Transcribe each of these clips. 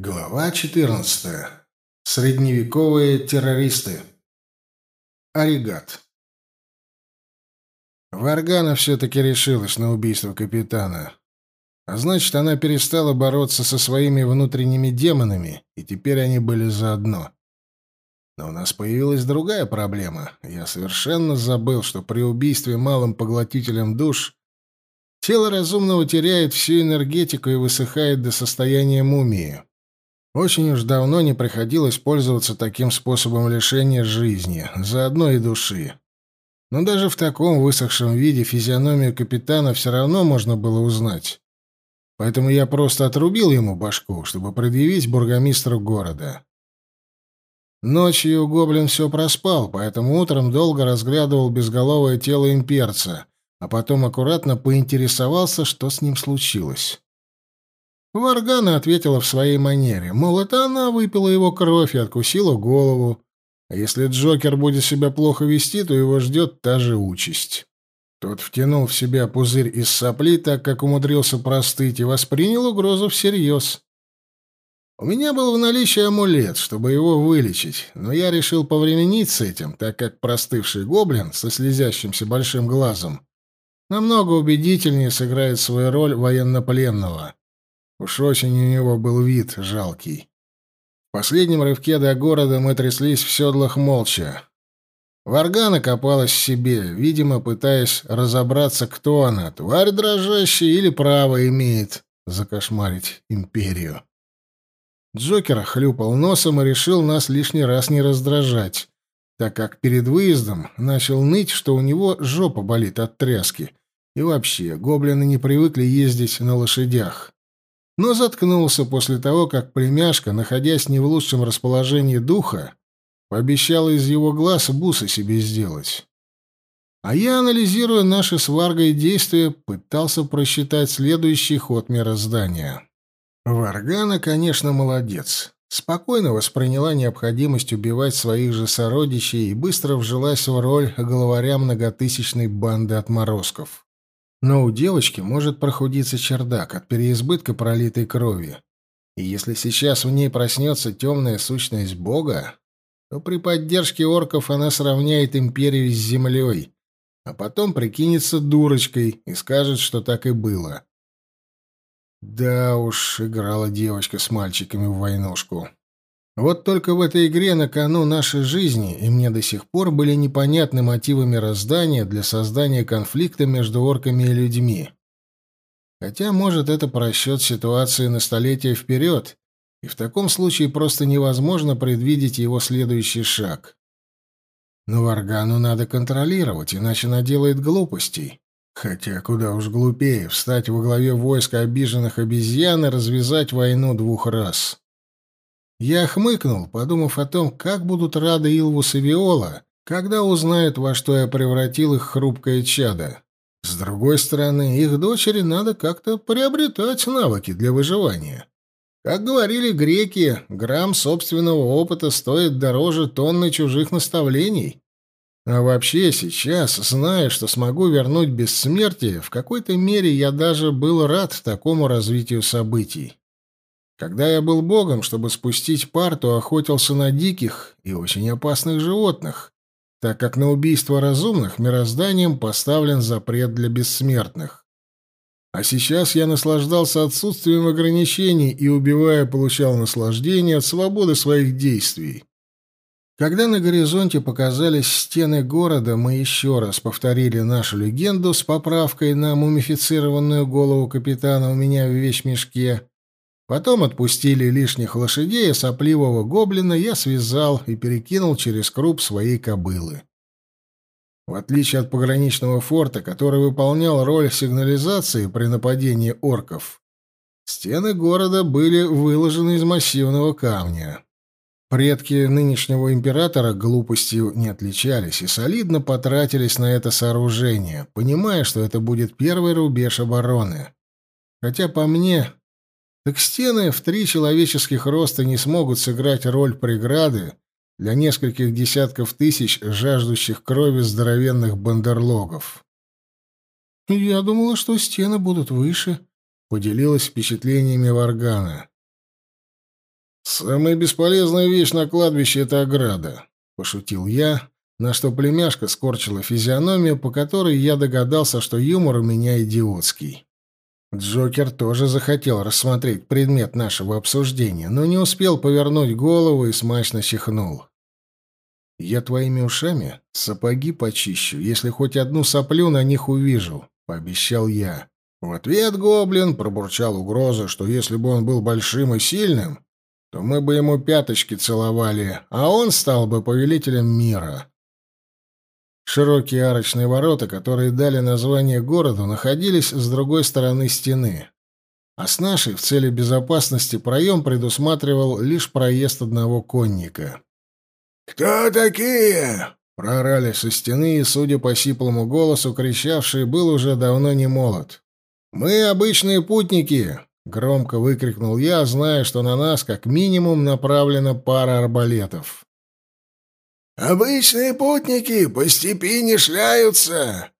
Глава 14. Средневековые террористы. Оригат. Варгана все-таки решилась на убийство капитана. А значит, она перестала бороться со своими внутренними демонами, и теперь они были заодно. Но у нас появилась другая проблема. Я совершенно забыл, что при убийстве малым поглотителем душ тело разумного теряет всю энергетику и высыхает до состояния мумии. Очень уж давно не приходилось пользоваться таким способом лишения жизни, заодно и души. Но даже в таком высохшем виде физиономию капитана все равно можно было узнать. Поэтому я просто отрубил ему башку, чтобы предъявить бургомистру города. Ночью гоблин все проспал, поэтому утром долго разглядывал безголовое тело имперца, а потом аккуратно поинтересовался, что с ним случилось. Варгана ответила в своей манере, мол, это она выпила его кровь и откусила голову, а если Джокер будет себя плохо вести, то его ждет та же участь. Тот втянул в себя пузырь из сопли, так как умудрился простыть, и воспринял угрозу всерьез. У меня был в наличии амулет, чтобы его вылечить, но я решил повременить с этим, так как простывший гоблин со слезящимся большим глазом намного убедительнее сыграет свою роль военнопленного. Уж очень у него был вид жалкий. В последнем рывке до города мы тряслись в седлах молча. Варгана копалась в себе, видимо, пытаясь разобраться, кто она, тварь дрожащая или право имеет закошмарить империю. Джокер хлюпал носом и решил нас лишний раз не раздражать, так как перед выездом начал ныть, что у него жопа болит от тряски. И вообще, гоблины не привыкли ездить на лошадях но заткнулся после того, как племяшка, находясь не в лучшем расположении духа, пообещала из его глаз бусы себе сделать. А я, анализируя наши с Варгой действия, пытался просчитать следующий ход мироздания. Варгана, конечно, молодец. Спокойно восприняла необходимость убивать своих же сородичей и быстро вжилась в роль главаря многотысячной банды отморозков. Но у девочки может прохудиться чердак от переизбытка пролитой крови. И если сейчас в ней проснется темная сущность Бога, то при поддержке орков она сравняет империю с землей, а потом прикинется дурочкой и скажет, что так и было. Да уж, играла девочка с мальчиками в войнушку. Вот только в этой игре на кону нашей жизни, и мне до сих пор были непонятны мотивы мироздания для создания конфликта между орками и людьми. Хотя, может, это просчет ситуации на столетия вперед, и в таком случае просто невозможно предвидеть его следующий шаг. Но Варгану надо контролировать, иначе она делает глупостей. Хотя куда уж глупее встать во главе войска обиженных обезьян и развязать войну двух раз. Я хмыкнул, подумав о том, как будут рады Илвус и Виола, когда узнают, во что я превратил их хрупкое чадо. С другой стороны, их дочери надо как-то приобретать навыки для выживания. Как говорили греки, грамм собственного опыта стоит дороже тонны чужих наставлений. А вообще сейчас, зная, что смогу вернуть бессмертие, в какой-то мере я даже был рад такому развитию событий. Когда я был богом, чтобы спустить пар, то охотился на диких и очень опасных животных, так как на убийство разумных мирозданием поставлен запрет для бессмертных. А сейчас я наслаждался отсутствием ограничений и, убивая, получал наслаждение от свободы своих действий. Когда на горизонте показались стены города, мы еще раз повторили нашу легенду с поправкой на мумифицированную голову капитана у меня в вещмешке Потом отпустили лишних лошадей, а сопливого гоблина я связал и перекинул через круп своей кобылы. В отличие от пограничного форта, который выполнял роль сигнализации при нападении орков, стены города были выложены из массивного камня. Предки нынешнего императора глупостью не отличались и солидно потратились на это сооружение, понимая, что это будет первый рубеж обороны. Хотя, по мне, так стены в три человеческих роста не смогут сыграть роль преграды для нескольких десятков тысяч жаждущих крови здоровенных бандерлогов. «Я думала, что стены будут выше», — поделилась впечатлениями Варгана. «Самая бесполезная вещь на кладбище — это ограда», — пошутил я, на что племяшка скорчила физиономию, по которой я догадался, что юмор у меня идиотский. Джокер тоже захотел рассмотреть предмет нашего обсуждения, но не успел повернуть голову и смачно чихнул. «Я твоими ушами сапоги почищу, если хоть одну соплю на них увижу», — пообещал я. В ответ гоблин пробурчал угрозы, что если бы он был большим и сильным, то мы бы ему пяточки целовали, а он стал бы повелителем мира. Широкие арочные ворота, которые дали название городу, находились с другой стороны стены. А с нашей, в цели безопасности, проем предусматривал лишь проезд одного конника. «Кто такие?» — прорали со стены, и, судя по сиплому голосу, кричавший был уже давно не молод. «Мы обычные путники!» — громко выкрикнул я, зная, что на нас как минимум направлена пара арбалетов. «Обычные путники по степи не шляются!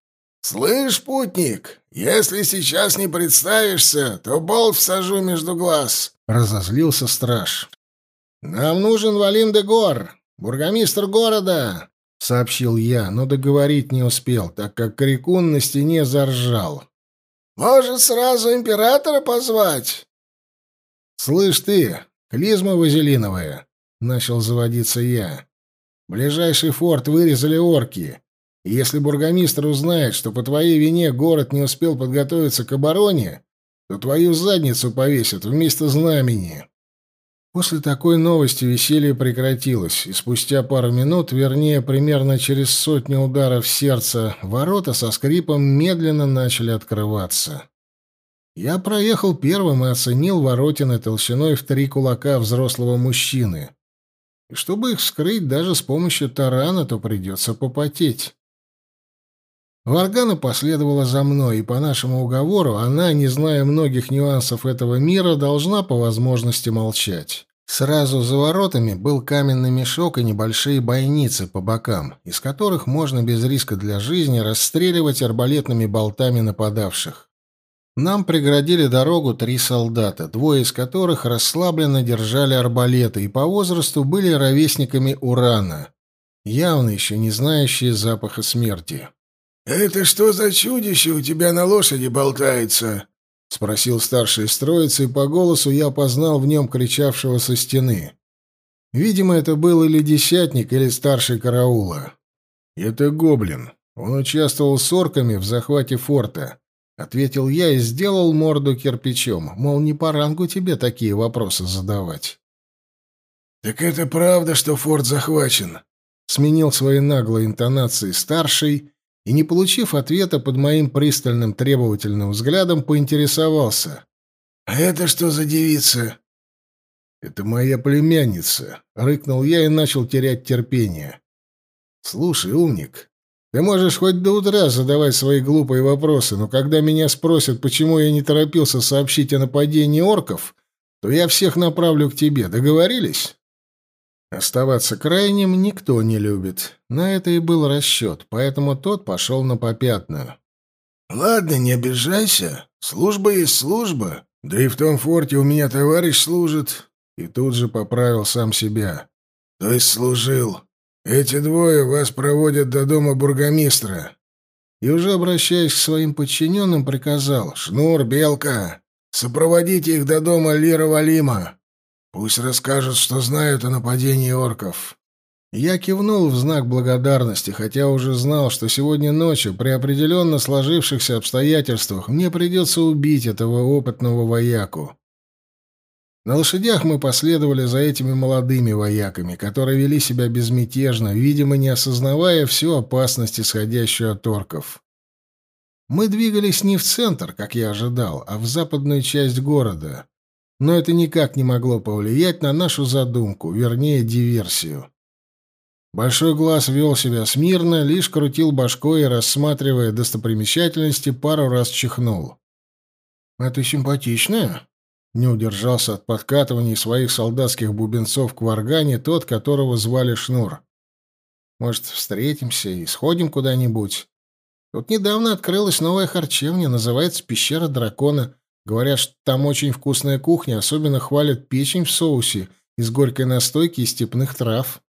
Слышь, путник, если сейчас не представишься, то болт всажу между глаз!» — разозлился страж. «Нам нужен Валим де Гор, бургомистр города!» — сообщил я, но договорить не успел, так как крикун на стене заржал. Может, сразу императора позвать? Слышь ты, клизма вазелиновая, начал заводиться я. Ближайший форт вырезали орки. И если бургомистр узнает, что по твоей вине город не успел подготовиться к обороне, то твою задницу повесят вместо знамени. После такой новости веселье прекратилось, и спустя пару минут, вернее, примерно через сотню ударов сердца, ворота со скрипом медленно начали открываться. Я проехал первым и оценил воротины толщиной в три кулака взрослого мужчины. И чтобы их вскрыть даже с помощью тарана, то придется попотеть. Варгана последовала за мной, и по нашему уговору она, не зная многих нюансов этого мира, должна по возможности молчать. Сразу за воротами был каменный мешок и небольшие бойницы по бокам, из которых можно без риска для жизни расстреливать арбалетными болтами нападавших. Нам преградили дорогу три солдата, двое из которых расслабленно держали арбалеты и по возрасту были ровесниками Урана, явно еще не знающие запаха смерти. «Это что за чудище у тебя на лошади болтается?» — спросил старший из троицы, и по голосу я познал в нем кричавшего со стены. Видимо, это был или десятник, или старший караула. «Это гоблин. Он участвовал с орками в захвате форта», — ответил я и сделал морду кирпичом, мол, не по рангу тебе такие вопросы задавать. «Так это правда, что форт захвачен?» — сменил свои наглые интонации старший и, не получив ответа под моим пристальным требовательным взглядом, поинтересовался. «А это что за девица?» «Это моя племянница», — рыкнул я и начал терять терпение. «Слушай, умник, ты можешь хоть до утра задавать свои глупые вопросы, но когда меня спросят, почему я не торопился сообщить о нападении орков, то я всех направлю к тебе. Договорились?» Оставаться крайним никто не любит. На это и был расчет, поэтому тот пошел на попятную. «Ладно, не обижайся. Служба есть служба. Да и в том форте у меня товарищ служит». И тут же поправил сам себя. «То есть служил. Эти двое вас проводят до дома бургомистра». И уже обращаясь к своим подчиненным, приказал. «Шнур, Белка, сопроводите их до дома Лира Валима. Пусть расскажут, что знают о нападении орков. Я кивнул в знак благодарности, хотя уже знал, что сегодня ночью при определенно сложившихся обстоятельствах мне придется убить этого опытного вояку. На лошадях мы последовали за этими молодыми вояками, которые вели себя безмятежно, видимо, не осознавая всю опасность, исходящую от орков. Мы двигались не в центр, как я ожидал, а в западную часть города — но это никак не могло повлиять на нашу задумку, вернее, диверсию. Большой глаз вел себя смирно, лишь крутил башкой и, рассматривая достопримечательности, пару раз чихнул. «Это симпатичная?» Не удержался от подкатываний своих солдатских бубенцов к варгане тот, которого звали Шнур. «Может, встретимся и сходим куда-нибудь? Тут недавно открылась новая харчевня, называется «Пещера дракона». Говорят, что там очень вкусная кухня, особенно хвалят печень в соусе из горькой настойки и степных трав.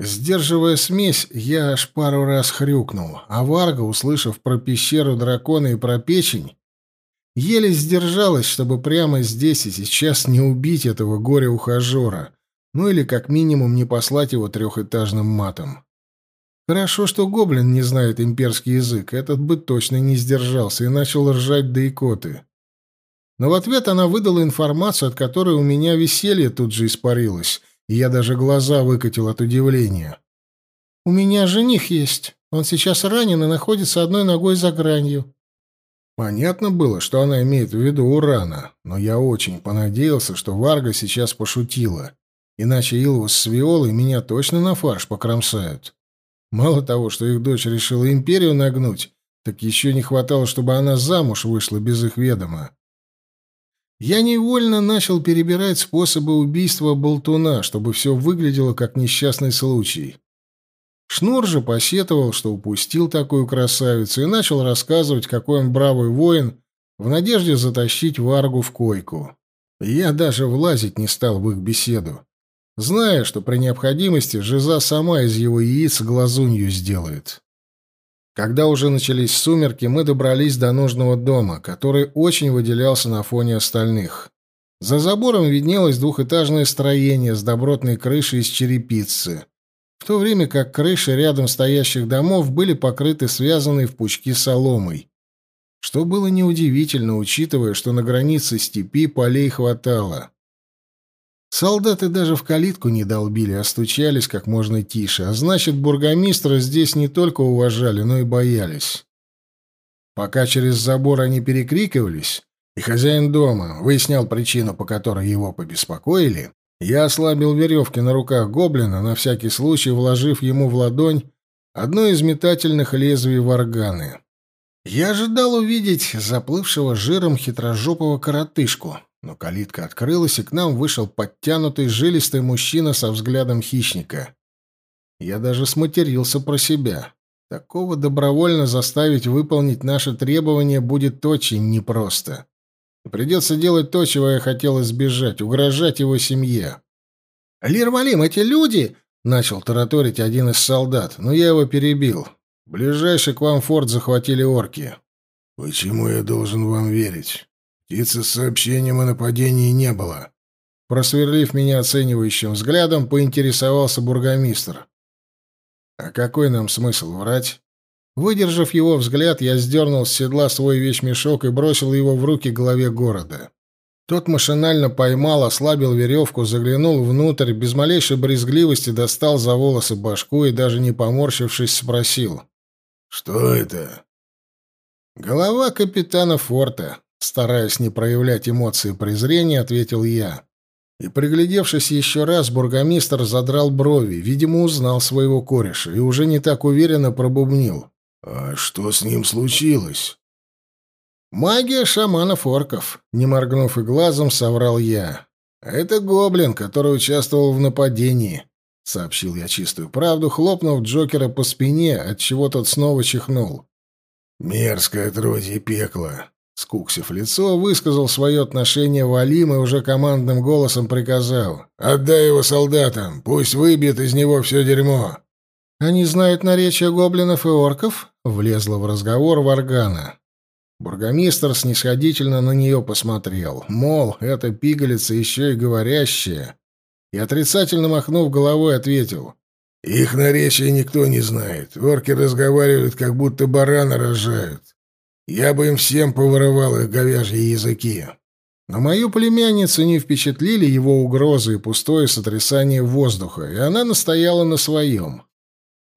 Сдерживая смесь, я аж пару раз хрюкнул, а Варга, услышав про пещеру дракона и про печень, еле сдержалась, чтобы прямо здесь и сейчас не убить этого горя-ухажера, ну или как минимум не послать его трехэтажным матом. Хорошо, что гоблин не знает имперский язык, этот бы точно не сдержался и начал ржать до икоты. Но в ответ она выдала информацию, от которой у меня веселье тут же испарилось, и я даже глаза выкатил от удивления. «У меня жених есть. Он сейчас ранен и находится одной ногой за гранью». Понятно было, что она имеет в виду Урана, но я очень понадеялся, что Варга сейчас пошутила, иначе Илвус с Виолой меня точно на фарш покромсают. Мало того, что их дочь решила империю нагнуть, так еще не хватало, чтобы она замуж вышла без их ведома. Я невольно начал перебирать способы убийства болтуна, чтобы все выглядело как несчастный случай. Шнур же посетовал, что упустил такую красавицу, и начал рассказывать, какой он бравый воин, в надежде затащить Варгу в койку. Я даже влазить не стал в их беседу, зная, что при необходимости Жиза сама из его яиц глазунью сделает. Когда уже начались сумерки, мы добрались до нужного дома, который очень выделялся на фоне остальных. За забором виднелось двухэтажное строение с добротной крышей из черепицы, в то время как крыши рядом стоящих домов были покрыты связанной в пучки соломой, что было неудивительно, учитывая, что на границе степи полей хватало. Солдаты даже в калитку не долбили, а стучались как можно тише, а значит, бургомистра здесь не только уважали, но и боялись. Пока через забор они перекрикивались, и хозяин дома выяснял причину, по которой его побеспокоили, я ослабил веревки на руках гоблина, на всякий случай вложив ему в ладонь одно из метательных лезвий варганы. Я ожидал увидеть заплывшего жиром хитрожопого коротышку, но калитка открылась, и к нам вышел подтянутый, жилистый мужчина со взглядом хищника. Я даже сматерился про себя. Такого добровольно заставить выполнить наши требования будет очень непросто. Придется делать то, чего я хотел избежать, угрожать его семье. «Лирвалим, эти люди!» — начал тараторить один из солдат, но я его перебил. «Ближайший к вам форт захватили орки». «Почему я должен вам верить?» Птицы с сообщением о нападении не было. Просверлив меня оценивающим взглядом, поинтересовался бургомистр. А какой нам смысл врать? Выдержав его взгляд, я сдернул с седла свой вещмешок и бросил его в руки главе города. Тот машинально поймал, ослабил веревку, заглянул внутрь, без малейшей брезгливости достал за волосы башку и, даже не поморщившись, спросил. «Что это?» «Голова капитана форта», Стараясь не проявлять эмоции презрения, ответил я. И, приглядевшись еще раз, бургомистр задрал брови, видимо, узнал своего кореша и уже не так уверенно пробубнил. «А что с ним случилось?» «Магия шаманов-орков», — не моргнув и глазом, соврал я. «Это гоблин, который участвовал в нападении», — сообщил я чистую правду, хлопнув Джокера по спине, отчего тот снова чихнул. «Мерзкое отродье пекла. Скуксив лицо, высказал свое отношение Валим и уже командным голосом приказал. «Отдай его солдатам, пусть выбьет из него все дерьмо». «Они знают наречие гоблинов и орков?» — влезла в разговор Варгана. Бургомистр снисходительно на нее посмотрел. Мол, эта пигалица еще и говорящая. И отрицательно махнув головой, ответил. «Их наречие никто не знает. Орки разговаривают, как будто барана рожают. Я бы им всем повырывал их говяжьи языки. Но мою племянницу не впечатлили его угрозы и пустое сотрясание воздуха, и она настояла на своем.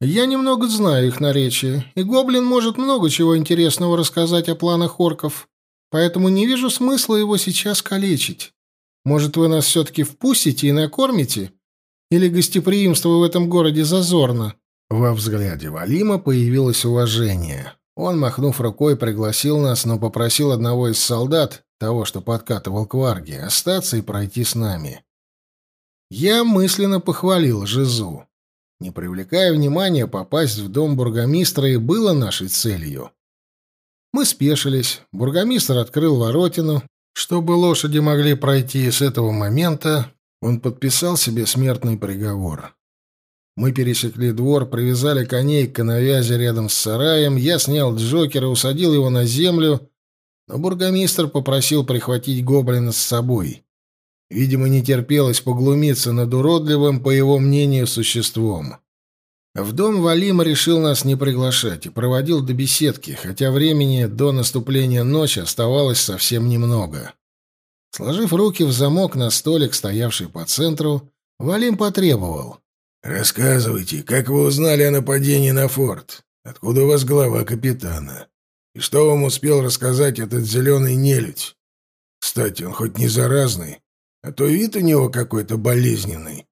Я немного знаю их наречие, и гоблин может много чего интересного рассказать о планах орков, поэтому не вижу смысла его сейчас калечить. Может, вы нас все-таки впустите и накормите? Или гостеприимство в этом городе зазорно?» Во взгляде Валима появилось уважение. Он, махнув рукой, пригласил нас, но попросил одного из солдат, того, что подкатывал к Варге, остаться и пройти с нами. Я мысленно похвалил Жизу. Не привлекая внимания, попасть в дом бургомистра и было нашей целью. Мы спешились, бургомистр открыл воротину, чтобы лошади могли пройти, и с этого момента Он подписал себе смертный приговор. Мы пересекли двор, привязали коней к коновязи рядом с сараем, я снял Джокера, усадил его на землю, но бургомистр попросил прихватить гоблина с собой. Видимо, не терпелось поглумиться над уродливым, по его мнению, существом. В дом Валима решил нас не приглашать и проводил до беседки, хотя времени до наступления ночи оставалось совсем немного. Сложив руки в замок на столик, стоявший по центру, Валим потребовал. «Рассказывайте, как вы узнали о нападении на форт? Откуда у вас голова капитана? И что вам успел рассказать этот зеленый нелюдь? Кстати, он хоть не заразный, а то вид у него какой-то болезненный».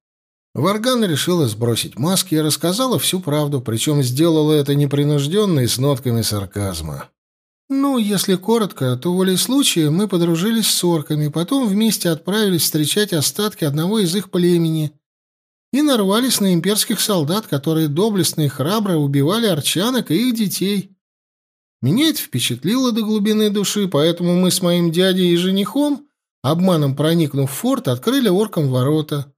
Варган решила сбросить маски и рассказала всю правду, причем сделала это непринужденно и с нотками сарказма. «Ну, если коротко, то волей случая мы подружились с орками, потом вместе отправились встречать остатки одного из их племени и нарвались на имперских солдат, которые доблестно и храбро убивали арчанок и их детей. Меня это впечатлило до глубины души, поэтому мы с моим дядей и женихом, обманом проникнув в форт, открыли оркам ворота».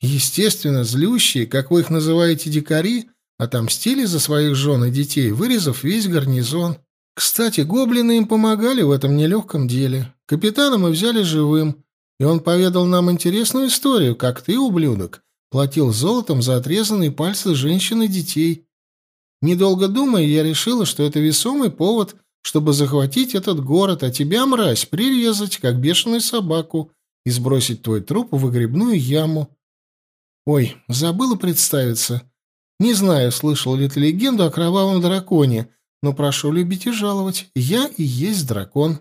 Естественно, злющие, как вы их называете, дикари, отомстили за своих жен и детей, вырезав весь гарнизон. Кстати, гоблины им помогали в этом нелегком деле. Капитана мы взяли живым, и он поведал нам интересную историю, как ты, ублюдок, платил золотом за отрезанные пальцы женщин и детей. Недолго думая, я решила, что это весомый повод, чтобы захватить этот город, а тебя, мразь, прирезать, как бешеную собаку, и сбросить твой труп в выгребную яму. Ой, забыла представиться. Не знаю, слышал ли ты легенду о кровавом драконе, но прошу любить и жаловать. Я и есть дракон.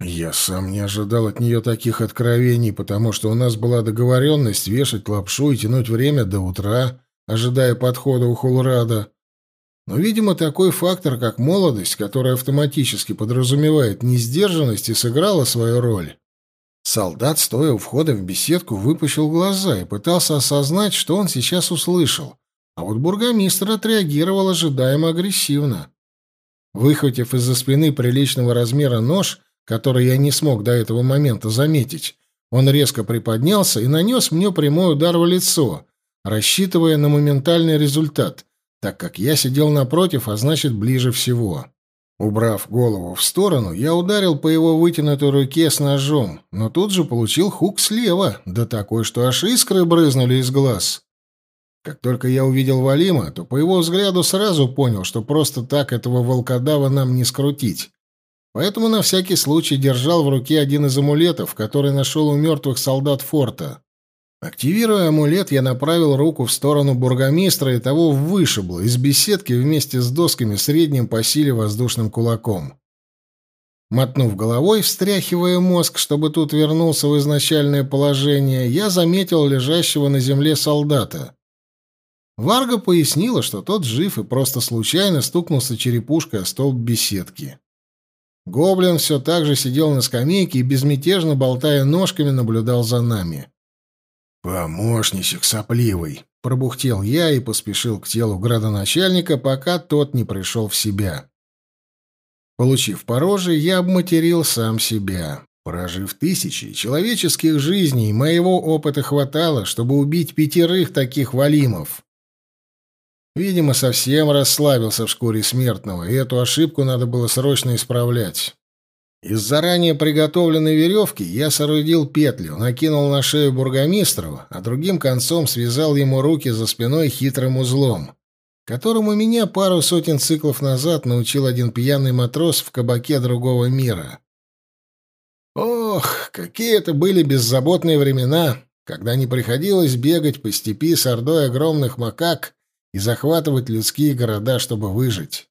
Я сам не ожидал от нее таких откровений, потому что у нас была договоренность вешать лапшу и тянуть время до утра, ожидая подхода у Хулрада. Но, видимо, такой фактор, как молодость, которая автоматически подразумевает несдержанность, и сыграла свою роль. Солдат, стоя у входа в беседку, выпущил глаза и пытался осознать, что он сейчас услышал. А вот бургомистр отреагировал ожидаемо агрессивно. Выхватив из-за спины приличного размера нож, который я не смог до этого момента заметить, он резко приподнялся и нанес мне прямой удар в лицо, рассчитывая на моментальный результат, так как я сидел напротив, а значит, ближе всего. Убрав голову в сторону, я ударил по его вытянутой руке с ножом, но тут же получил хук слева, да такой, что аж искры брызнули из глаз. Как только я увидел Валима, то по его взгляду сразу понял, что просто так этого волкодава нам не скрутить. Поэтому на всякий случай держал в руке один из амулетов, который нашел у мертвых солдат форта. Активируя амулет, я направил руку в сторону бургомистра и того вышибло из беседки вместе с досками средним по силе воздушным кулаком. Мотнув головой, встряхивая мозг, чтобы тут вернулся в изначальное положение, я заметил лежащего на земле солдата. Варга пояснила, что тот жив и просто случайно стукнулся черепушкой о столб беседки. Гоблин все так же сидел на скамейке и, безмятежно болтая ножками, наблюдал за нами. «Помощничек сопливый», — пробухтел я и поспешил к телу градоначальника, пока тот не пришел в себя. Получив по роже, я обматерил сам себя. Прожив тысячи человеческих жизней, моего опыта хватало, чтобы убить пятерых таких валимов. Видимо, совсем расслабился в шкуре смертного, и эту ошибку надо было срочно исправлять. Из заранее приготовленной веревки я соорудил петлю, накинул на шею бургомистру, а другим концом связал ему руки за спиной хитрым узлом, которому меня пару сотен циклов назад научил один пьяный матрос в кабаке другого мира. Ох, какие это были беззаботные времена, когда не приходилось бегать по степи с ордой огромных макак и захватывать людские города, чтобы выжить.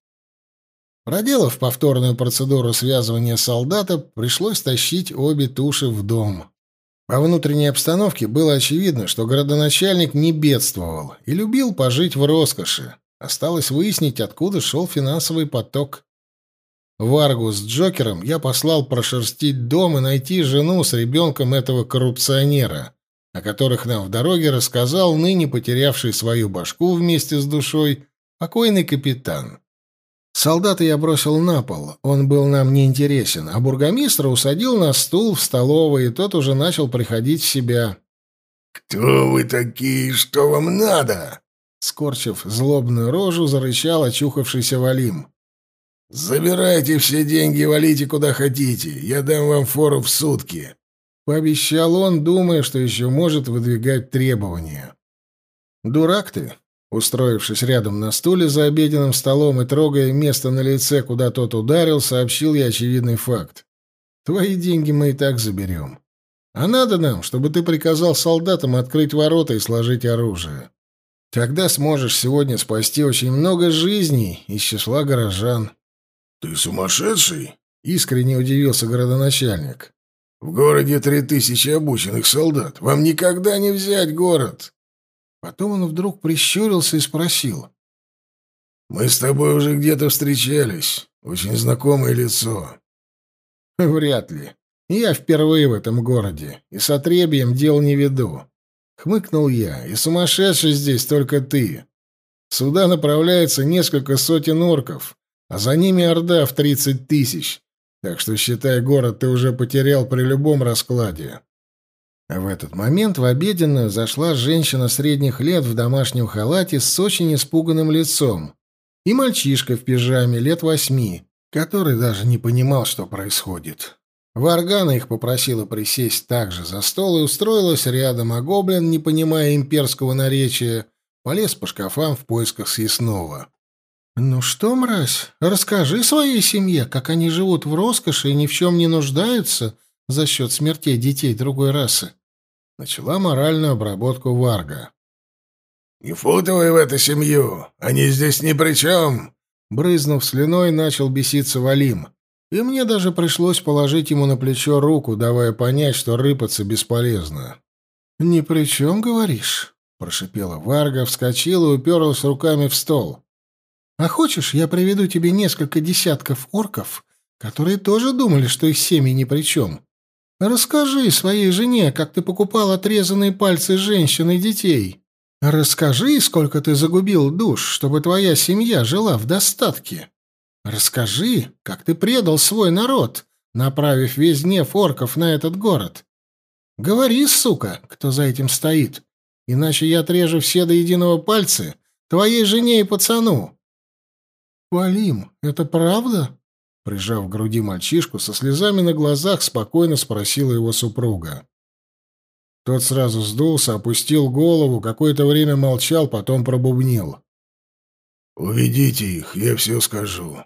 Проделав повторную процедуру связывания солдата, пришлось тащить обе туши в дом. По внутренней обстановке было очевидно, что городоначальник не бедствовал и любил пожить в роскоши. Осталось выяснить, откуда шел финансовый поток. Варгу с Джокером я послал прошерстить дом и найти жену с ребенком этого коррупционера, о которых нам в дороге рассказал ныне потерявший свою башку вместе с душой покойный капитан. Солдата я бросил на пол, он был нам не интересен, а бургомистра усадил на стул в столовой, и тот уже начал приходить в себя. «Кто вы такие? Что вам надо?» Скорчив злобную рожу, зарычал очухавшийся Валим. «Забирайте все деньги и валите куда хотите. Я дам вам фору в сутки», — пообещал он, думая, что еще может выдвигать требования. «Дурак ты!» Устроившись рядом на стуле за обеденным столом и трогая место на лице, куда тот ударил, сообщил я очевидный факт. «Твои деньги мы и так заберем. А надо нам, чтобы ты приказал солдатам открыть ворота и сложить оружие. Тогда сможешь сегодня спасти очень много жизней из числа горожан». «Ты сумасшедший?» — искренне удивился городоначальник. «В городе три тысячи обученных солдат. Вам никогда не взять город!» Потом он вдруг прищурился и спросил. «Мы с тобой уже где-то встречались. Очень знакомое лицо». «Вряд ли. Я впервые в этом городе, и с отребием дел не веду». Хмыкнул я. «И сумасшедший здесь только ты. Сюда направляется несколько сотен орков, а за ними орда в тридцать тысяч. Так что, считай, город ты уже потерял при любом раскладе. В этот момент в обеденную зашла женщина средних лет в домашнем халате с очень испуганным лицом и мальчишка в пижаме лет восьми, который даже не понимал, что происходит. Варгана их попросила присесть также за стол и устроилась рядом, а гоблин, не понимая имперского наречия, полез по шкафам в поисках съестного. «Ну что, мразь, расскажи своей семье, как они живут в роскоши и ни в чем не нуждаются за счет смертей детей другой расы». Начала моральную обработку Варга. «Не футывай в эту семью, они здесь ни при чем!» Брызнув слюной, начал беситься Валим. И мне даже пришлось положить ему на плечо руку, давая понять, что рыпаться бесполезно. «Ни при чем, говоришь?» — прошипела Варга, вскочила и уперлась руками в стол. А хочешь, я приведу тебе несколько десятков орков, которые тоже думали, что их семьи ни при чем? Расскажи своей жене, как ты покупал отрезанные пальцы женщин и детей. Расскажи, сколько ты загубил душ, чтобы твоя семья жила в достатке. Расскажи, как ты предал свой народ, направив весь гнев орков на этот город. Говори, сука, кто за этим стоит, иначе я отрежу все до единого пальцы твоей жене и пацану. «Валим, это правда?» Прижав к груди мальчишку, со слезами на глазах спокойно спросила его супруга. Тот сразу сдулся, опустил голову, какое-то время молчал, потом пробубнил. «Уведите их, я все скажу».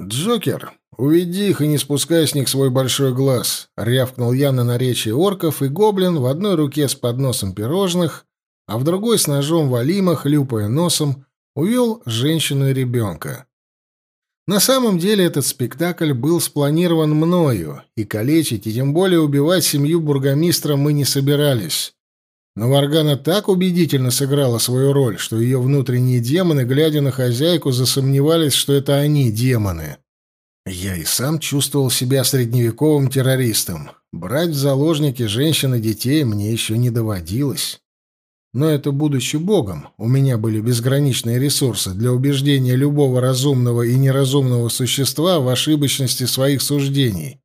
«Джокер, уведи их и не спускай с них свой большой глаз», — рявкнул я на наречие орков, и гоблин в одной руке с подносом пирожных, а в другой с ножом валима, хлюпая носом, увел женщину и ребенка. На самом деле этот спектакль был спланирован мною, и калечить, и тем более убивать семью бургомистра мы не собирались. Но Варгана так убедительно сыграла свою роль, что ее внутренние демоны, глядя на хозяйку, засомневались, что это они демоны. Я и сам чувствовал себя средневековым террористом. Брать в заложники женщин и детей мне еще не доводилось. Но это будучи богом, у меня были безграничные ресурсы для убеждения любого разумного и неразумного существа в ошибочности своих суждений.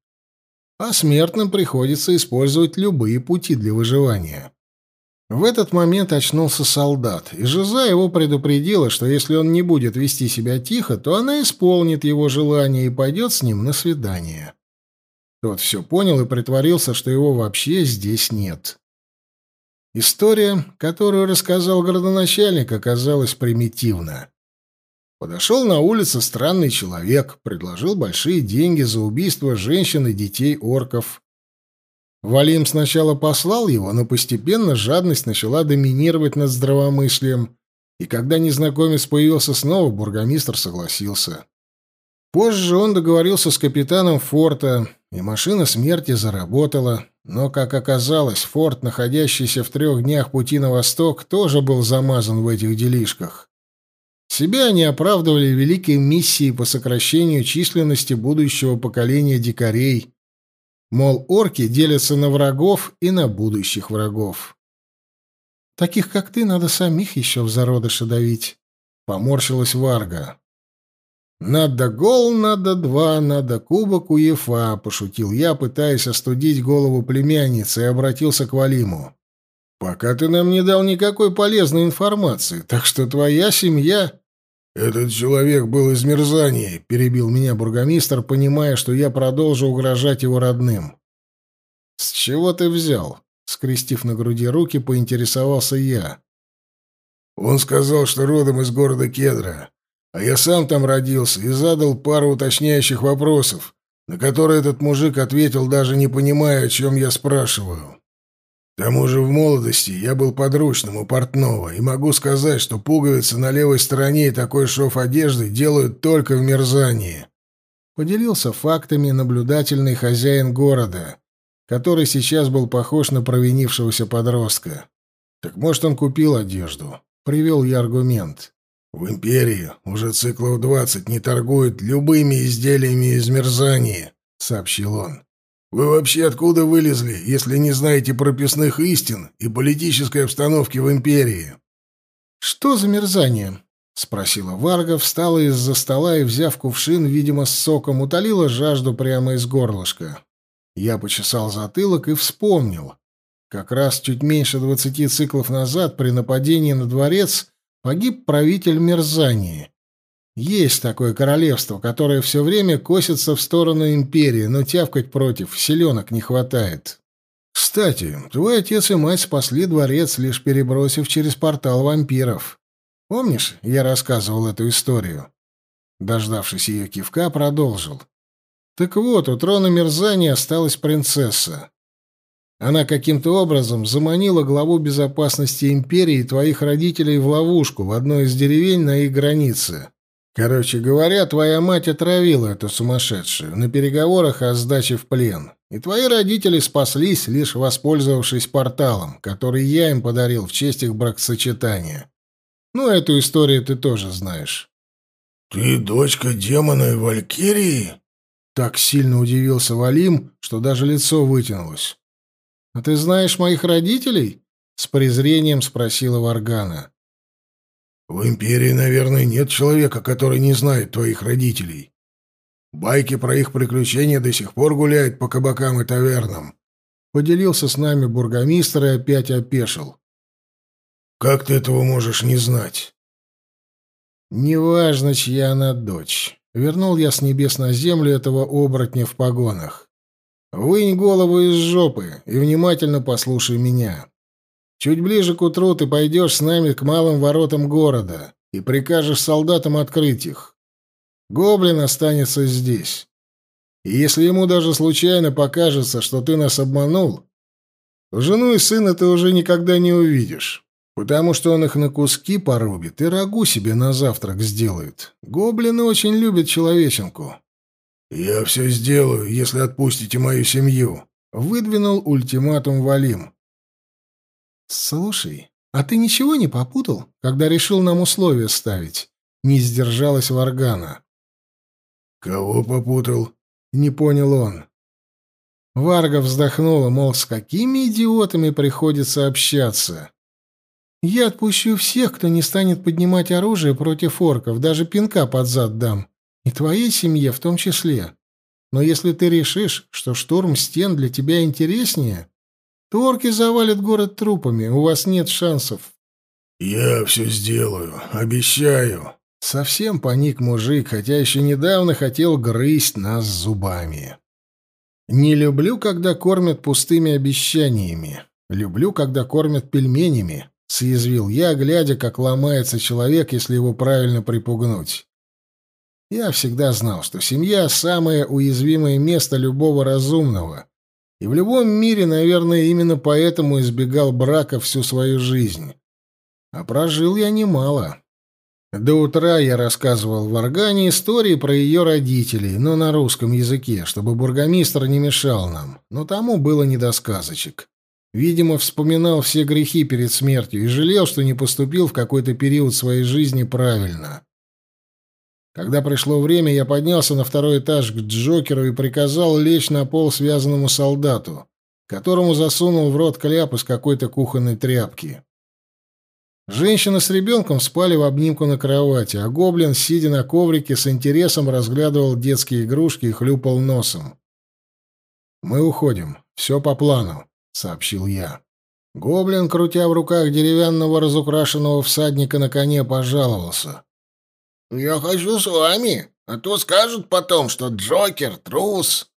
А смертным приходится использовать любые пути для выживания. В этот момент очнулся солдат, и Жиза его предупредила, что если он не будет вести себя тихо, то она исполнит его желание и пойдет с ним на свидание. Тот все понял и притворился, что его вообще здесь нет. История, которую рассказал городоначальник, оказалась примитивна. Подошел на улице странный человек, предложил большие деньги за убийство женщин и детей орков. Валим сначала послал его, но постепенно жадность начала доминировать над здравомыслием, и когда незнакомец появился снова, бургомистр согласился. Позже он договорился с капитаном форта, и машина смерти заработала, но, как оказалось, форт, находящийся в трех днях пути на восток, тоже был замазан в этих делишках. Себя они оправдывали великой миссией по сокращению численности будущего поколения дикарей. Мол, орки делятся на врагов и на будущих врагов. «Таких, как ты, надо самих еще в зародыше давить», — поморщилась Варга. «Надо гол, надо два, надо кубок УЕФА», — пошутил я, пытаясь остудить голову племянницы, и обратился к Валиму. «Пока ты нам не дал никакой полезной информации, так что твоя семья...» «Этот человек был из мерзания», — перебил меня бургомистр, понимая, что я продолжу угрожать его родным. «С чего ты взял?» — скрестив на груди руки, поинтересовался я. «Он сказал, что родом из города Кедра, а я сам там родился и задал пару уточняющих вопросов, на которые этот мужик ответил, даже не понимая, о чем я спрашиваю. К тому же в молодости я был подручным у портного, и могу сказать, что пуговицы на левой стороне и такой шов одежды делают только в мерзании. Поделился фактами наблюдательный хозяин города, который сейчас был похож на провинившегося подростка. Так может, он купил одежду? Привел я аргумент. В империи уже циклов двадцать не торгуют любыми изделиями из мерзания, сообщил он. Вы вообще откуда вылезли, если не знаете прописных истин и политической обстановки в империи? Что за мерзание? спросила Варга, встала из-за стола и, взяв кувшин, видимо, с соком, утолила жажду прямо из горлышка. Я почесал затылок и вспомнил. Как раз чуть меньше двадцати циклов назад при нападении на дворец погиб правитель Мерзании. Есть такое королевство, которое все время косится в сторону империи, но тявкать против селенок не хватает. Кстати, твой отец и мать спасли дворец, лишь перебросив через портал вампиров. Помнишь, я рассказывал эту историю? Дождавшись ее кивка, продолжил. Так вот, у трона мерзания осталась принцесса. Она каким-то образом заманила главу безопасности империи и твоих родителей в ловушку в одной из деревень на их границе. Короче говоря, твоя мать отравила эту сумасшедшую на переговорах о сдаче в плен. И твои родители спаслись, лишь воспользовавшись порталом, который я им подарил в честь их бракосочетания. Ну, эту историю ты тоже знаешь. «Ты дочка демона и валькирии?» Так сильно удивился Валим, что даже лицо вытянулось. «А ты знаешь моих родителей?» — с презрением спросила Варгана. В империи, наверное, нет человека, который не знает твоих родителей. Байки про их приключения до сих пор гуляют по кабакам и тавернам. Поделился с нами бургомистр и опять опешил. Как ты этого можешь не знать? Неважно, чья она дочь. Вернул я с небес на землю этого оборотня в погонах. Вынь голову из жопы и внимательно послушай меня. Чуть ближе к утру ты пойдешь с нами к малым воротам города и прикажешь солдатам открыть их. Гоблин останется здесь. И если ему даже случайно покажется, что ты нас обманул, то жену и сына ты уже никогда не увидишь, потому что он их на куски порубит и рагу себе на завтрак сделает. Гоблины очень любят человеченку. «Я все сделаю, если отпустите мою семью», — выдвинул ультиматум Валим. «Слушай, а ты ничего не попутал, когда решил нам условия ставить?» Не сдержалась Варгана. «Кого попутал?» — не понял он. Варга вздохнула, мол, с какими идиотами приходится общаться. «Я отпущу всех, кто не станет поднимать оружие против орков, даже пинка под зад дам. И твоей семье в том числе. Но если ты решишь, что штурм стен для тебя интереснее, Торки завалят город трупами, у вас нет шансов. Я все сделаю, обещаю. Совсем паник мужик, хотя еще недавно хотел грызть нас зубами. Не люблю, когда кормят пустыми обещаниями. Люблю, когда кормят пельменями, съязвил я, глядя, как ломается человек, если его правильно припугнуть. Я всегда знал, что семья — самое уязвимое место любого разумного, и в любом мире, наверное, именно поэтому избегал брака всю свою жизнь. А прожил я немало. До утра я рассказывал в Органе истории про ее родителей, но на русском языке, чтобы бургомистр не мешал нам. Но тому было не до сказочек. Видимо, вспоминал все грехи перед смертью и жалел, что не поступил в какой-то период своей жизни правильно. Когда пришло время, я поднялся на второй этаж к Джокеру и приказал лечь на пол связанному солдату, которому засунул в рот кляп из какой-то кухонной тряпки. Женщина с ребенком спали в обнимку на кровати, а гоблин, сидя на коврике, с интересом разглядывал детские игрушки и хлюпал носом. «Мы уходим. Все по плану», — сообщил я. Гоблин, крутя в руках деревянного разукрашенного всадника на коне, пожаловался. «Я хочу с вами, а то скажут потом, что Джокер — трус».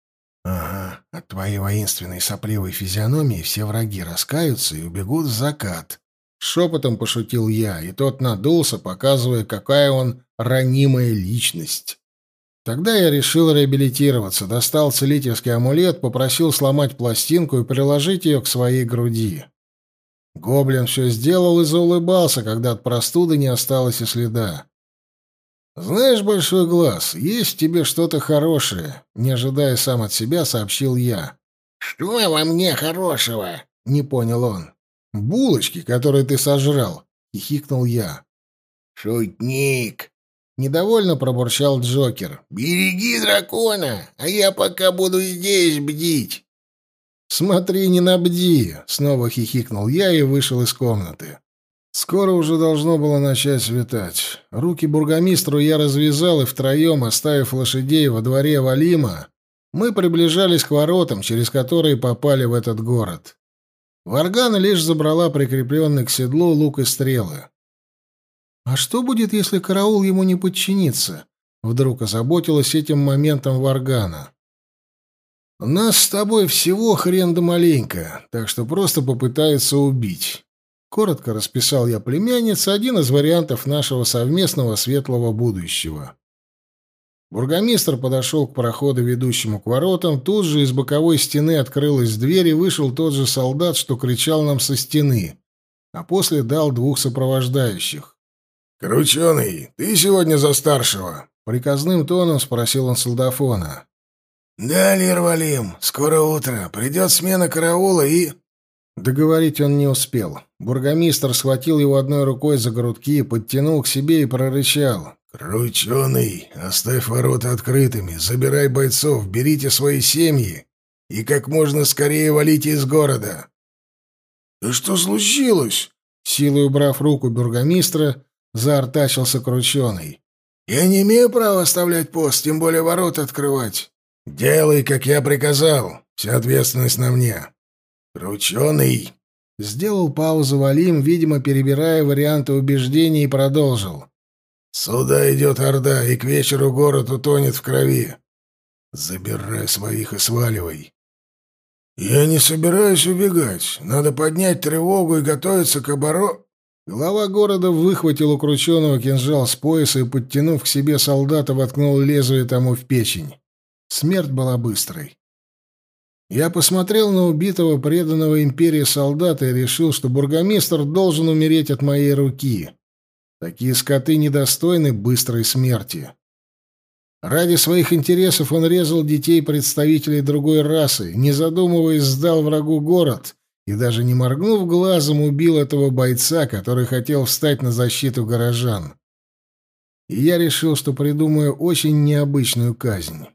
«Ага, от твоей воинственной сопливой физиономии все враги раскаются и убегут в закат». Шепотом пошутил я, и тот надулся, показывая, какая он ранимая личность. Тогда я решил реабилитироваться, достал целительский амулет, попросил сломать пластинку и приложить ее к своей груди. Гоблин все сделал и заулыбался, когда от простуды не осталось и следа. «Знаешь, Большой Глаз, есть тебе что-то хорошее», — не ожидая сам от себя, сообщил я. «Что во мне хорошего?» — не понял он. «Булочки, которые ты сожрал», — хихикнул я. «Шутник!» Недовольно пробурчал Джокер. «Береги дракона, а я пока буду здесь бдить». «Смотри, не набди!» — снова хихикнул я и вышел из комнаты. Скоро уже должно было начать светать. Руки бургомистру я развязал, и втроем, оставив лошадей во дворе Валима, мы приближались к воротам, через которые попали в этот город. Варгана лишь забрала прикрепленный к седлу лук и стрелы. А что будет, если караул ему не подчинится? Вдруг озаботилась этим моментом Варгана. Нас с тобой всего хрен да маленько, так что просто попытается убить. Коротко расписал я племяннице один из вариантов нашего совместного светлого будущего. Бургомистр подошел к проходу, ведущему к воротам. Тут же из боковой стены открылась дверь, и вышел тот же солдат, что кричал нам со стены, а после дал двух сопровождающих. «Крученый, ты сегодня за старшего?» — приказным тоном спросил он солдафона. «Да, Лир скоро утро. Придет смена караула и...» Договорить он не успел. Бургомистр схватил его одной рукой за грудки, подтянул к себе и прорычал. «Крученый, оставь ворота открытыми, забирай бойцов, берите свои семьи и как можно скорее валите из города». «Да что случилось?» Силой убрав руку бургомистра, заортачился крученый. «Я не имею права оставлять пост, тем более ворот открывать. Делай, как я приказал. Вся ответственность на мне. Крученый!» Сделал паузу Валим, видимо, перебирая варианты убеждений, и продолжил. «Сюда идет Орда, и к вечеру город утонет в крови. Забирай своих и сваливай». «Я не собираюсь убегать. Надо поднять тревогу и готовиться к обороне...» Глава города выхватил у крученого кинжал с пояса и, подтянув к себе солдата, воткнул лезвие тому в печень. Смерть была быстрой. Я посмотрел на убитого, преданного империи солдата и решил, что бургомистр должен умереть от моей руки. Такие скоты недостойны быстрой смерти. Ради своих интересов он резал детей представителей другой расы, не задумываясь, сдал врагу город и даже не моргнув глазом убил этого бойца, который хотел встать на защиту горожан. И я решил, что придумаю очень необычную казнь.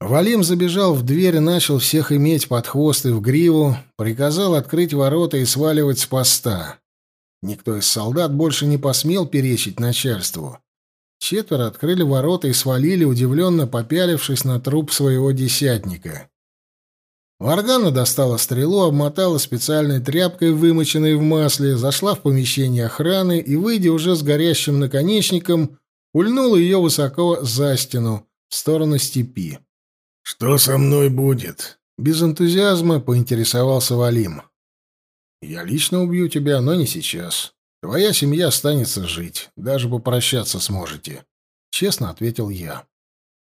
Валим забежал в дверь начал всех иметь под хвост и в гриву, приказал открыть ворота и сваливать с поста. Никто из солдат больше не посмел перечить начальству. Четверо открыли ворота и свалили, удивленно попялившись на труп своего десятника. Варгана достала стрелу, обмотала специальной тряпкой, вымоченной в масле, зашла в помещение охраны и, выйдя уже с горящим наконечником, ульнула ее высоко за стену, в сторону степи. «Что со мной будет?» Без энтузиазма поинтересовался Валим. «Я лично убью тебя, но не сейчас. Твоя семья останется жить, даже попрощаться сможете», — честно ответил я.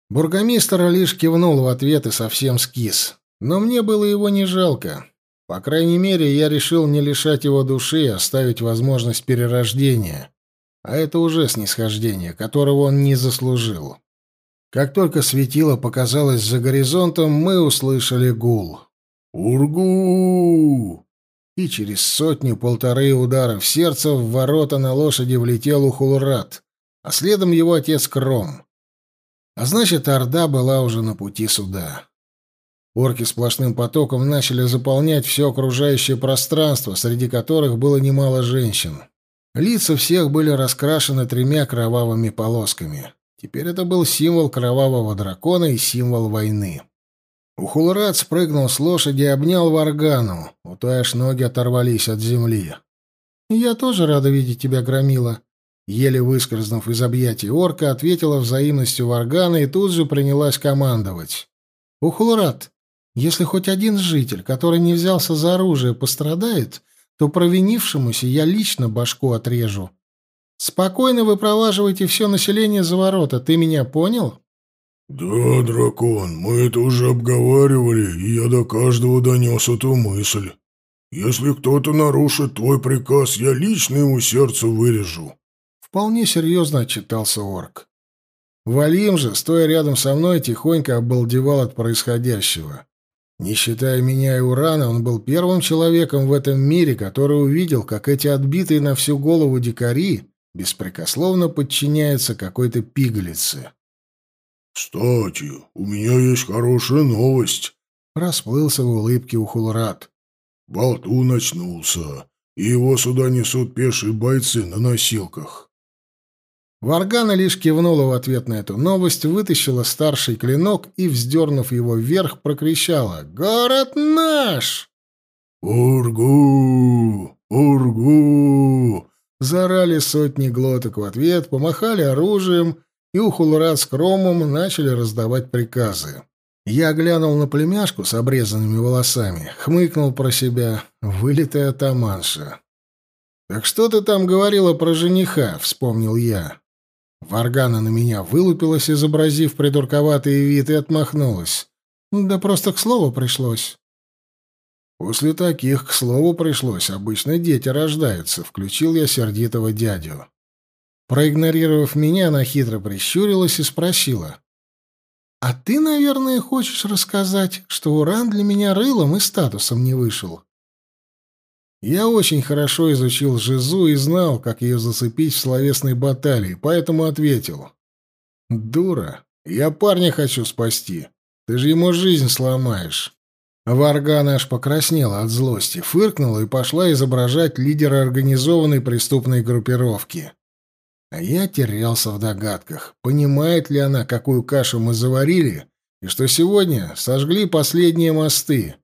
Бургомистр лишь кивнул в ответ и совсем скис. Но мне было его не жалко. По крайней мере, я решил не лишать его души и оставить возможность перерождения. А это уже снисхождение, которого он не заслужил. Как только светило показалось за горизонтом, мы услышали гул. «Ургу!» И через сотню-полторы ударов сердца в ворота на лошади влетел Ухулрат, а следом его отец Кром. А значит, Орда была уже на пути сюда. Орки сплошным потоком начали заполнять все окружающее пространство, среди которых было немало женщин. Лица всех были раскрашены тремя кровавыми полосками. Теперь это был символ кровавого дракона и символ войны. Ухулрат спрыгнул с лошади и обнял Варгану. У той аж ноги оторвались от земли. «Я тоже рада видеть тебя, Громила». Еле выскользнув из объятий орка, ответила взаимностью Варгана и тут же принялась командовать. «Ухулрат, если хоть один житель, который не взялся за оружие, пострадает, то провинившемуся я лично башку отрежу. Спокойно выпроваживайте все население за ворота, ты меня понял?» «Да, дракон, мы это уже обговаривали, и я до каждого донес эту мысль. Если кто-то нарушит твой приказ, я лично ему сердце вырежу». Вполне серьезно отчитался орк. Валим же, стоя рядом со мной, тихонько обалдевал от происходящего. Не считая меня и Урана, он был первым человеком в этом мире, который увидел, как эти отбитые на всю голову дикари беспрекословно подчиняются какой-то пигалице. «Кстати, у меня есть хорошая новость», — расплылся в улыбке Ухулрат. «Болтун очнулся, и его сюда несут пешие бойцы на носилках». Варгана лишь кивнула в ответ на эту новость, вытащила старший клинок и, вздернув его вверх, прокричала «Город наш!» «Ургу! Ургу!» Заорали сотни глоток в ответ, помахали оружием — и Ухулрат с Кромом начали раздавать приказы. Я глянул на племяшку с обрезанными волосами, хмыкнул про себя, вылитая атаманша. «Так что ты там говорила про жениха?» — вспомнил я. Варгана на меня вылупилась, изобразив придурковатый вид, и отмахнулась. «Да просто к слову пришлось». После таких к слову пришлось. Обычно дети рождаются. Включил я сердитого дядю. Проигнорировав меня, она хитро прищурилась и спросила. «А ты, наверное, хочешь рассказать, что Уран для меня рылом и статусом не вышел?» Я очень хорошо изучил Жизу и знал, как ее зацепить в словесной баталии, поэтому ответил. «Дура, я парня хочу спасти. Ты же ему жизнь сломаешь». Варгана аж покраснела от злости, фыркнула и пошла изображать лидера организованной преступной группировки. А я терялся в догадках, понимает ли она, какую кашу мы заварили, и что сегодня сожгли последние мосты.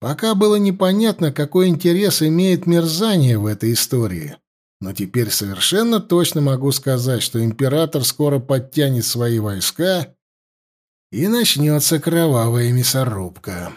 Пока было непонятно, какой интерес имеет мерзание в этой истории. Но теперь совершенно точно могу сказать, что император скоро подтянет свои войска, и начнется кровавая мясорубка.